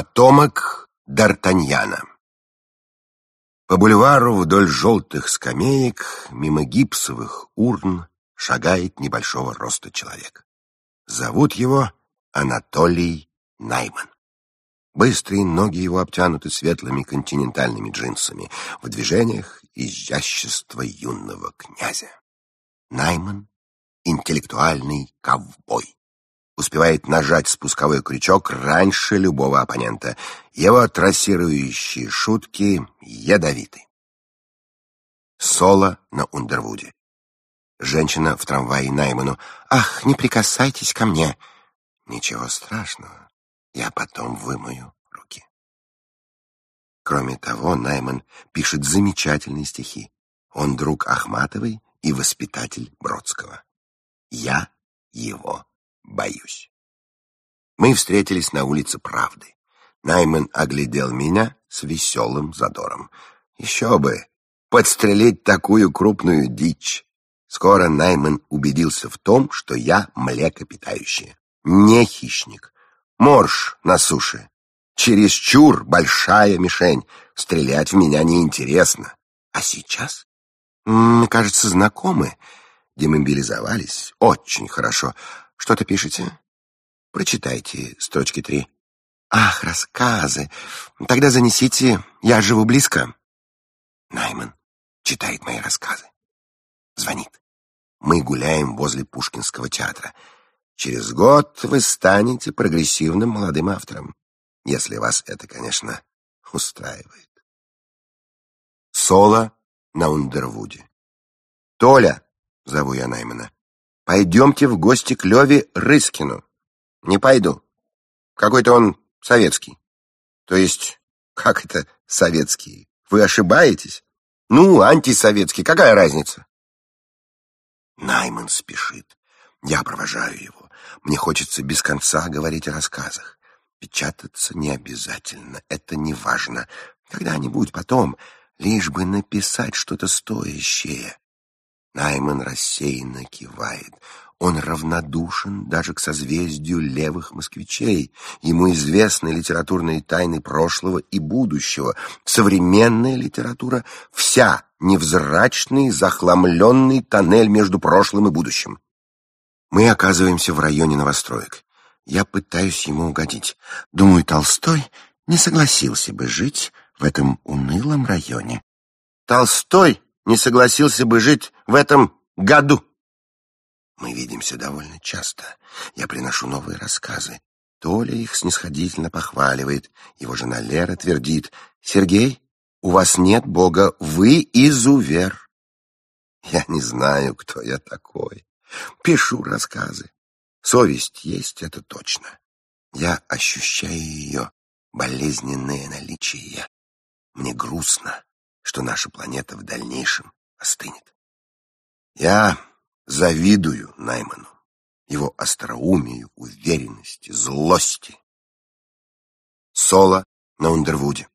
Потомок Д'Артаньяна. По бульвару вдоль желтых скамеек, мимо гипсовых урн, шагает небольшого роста человек. Зовут его Анатолий Найман. Быстрые ноги его обтянуты светлыми континентальными джинсами, в движениях изящество юного князя. Найман — интеллектуальный ковбой успевает нажать спусковой крючок раньше любого оппонента. Его трассирующие шутки ядовиты. Соло на Ундервуде. Женщина в трамвае Найману. «Ах, не прикасайтесь ко мне!» «Ничего страшного, я потом вымою руки». Кроме того, Найман пишет замечательные стихи. Он друг Ахматовой и воспитатель Бродского. Я его боюсь. Мы встретились на улице Правды. Найман оглядел меня с веселым задором. Еще бы! Подстрелить такую крупную дичь! Скоро Найман убедился в том, что я млекопитающее. Не хищник. Морж на суше. Чересчур большая мишень. Стрелять в меня неинтересно. А сейчас? Мне кажется, знакомы. Демобилизовались. Очень хорошо. Что-то пишете? Прочитайте строчки три. Ах, рассказы. Тогда занесите «Я живу близко». Найман читает мои рассказы. Звонит. Мы гуляем возле Пушкинского театра. Через год вы станете прогрессивным молодым автором. Если вас это, конечно, устраивает. Соло на Ундервуде. «Толя!» — зову я Наймана. Пойдемте в гости к Леве Рыскину. Не пойду. Какой-то он советский. То есть, как это советский? Вы ошибаетесь? Ну, антисоветский, какая разница? Найман спешит. Я провожаю его. Мне хочется без конца говорить о рассказах. Печататься не обязательно, это не важно. Когда-нибудь потом, лишь бы написать что-то стоящее. Найман рассеянно кивает. Он равнодушен даже к созвездию левых москвичей. Ему известны литературные тайны прошлого и будущего. Современная литература — вся невзрачный, захламленный тоннель между прошлым и будущим. Мы оказываемся в районе новостроек. Я пытаюсь ему угодить. Думаю, Толстой не согласился бы жить в этом унылом районе. Толстой не согласился бы жить в этом году. Мы видимся довольно часто. Я приношу новые рассказы. Толя их снисходительно похваливает. Его жена Лера твердит. «Сергей, у вас нет Бога, вы изувер». Я не знаю, кто я такой. Пишу рассказы. Совесть есть, это точно. Я ощущаю ее болезненное наличие. Мне грустно что наша планета в дальнейшем остынет. Я завидую Найману, его остроумию, уверенности, злости. Соло на Ундервуде.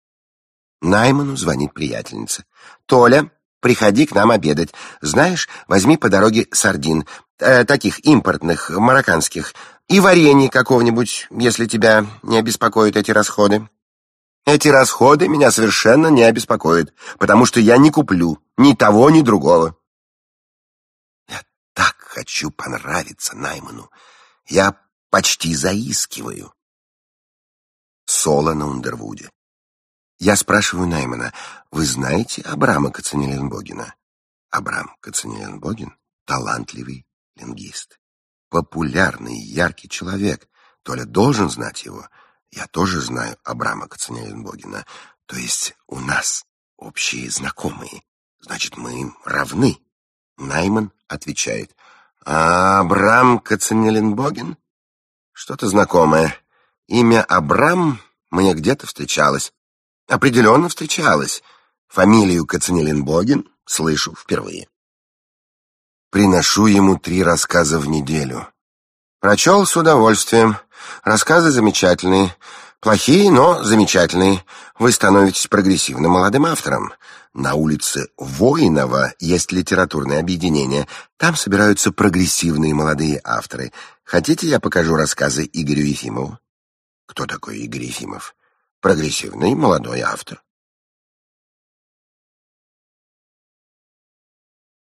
Найману звонит приятельница. «Толя, приходи к нам обедать. Знаешь, возьми по дороге сардин, э, таких импортных, марокканских, и варенье какого-нибудь, если тебя не обеспокоят эти расходы». Эти расходы меня совершенно не обеспокоят, потому что я не куплю ни того, ни другого. Я так хочу понравиться Найману. Я почти заискиваю. Соло на Ундервуде. Я спрашиваю Наймана, вы знаете Абрама Кацанеленбогена? Абрам Кацанеленбоген — талантливый лингвист. Популярный, яркий человек. Толя должен знать его — я тоже знаю Абрама Кацанеленбогена. То есть у нас общие знакомые. Значит, мы равны. Найман отвечает. А Абрам Кацанеленбоген? Что-то знакомое. Имя Абрам мне где-то встречалось. Определенно встречалось. Фамилию Кацанеленбоген слышу впервые. Приношу ему три рассказа в неделю. Прочел с удовольствием. Рассказы замечательные. Плохие, но замечательные. Вы становитесь прогрессивным молодым автором. На улице Воинова есть литературное объединение. Там собираются прогрессивные молодые авторы. Хотите, я покажу рассказы Игорю Ефимову? Кто такой Игорь Ефимов? прогрессивный молодой автор.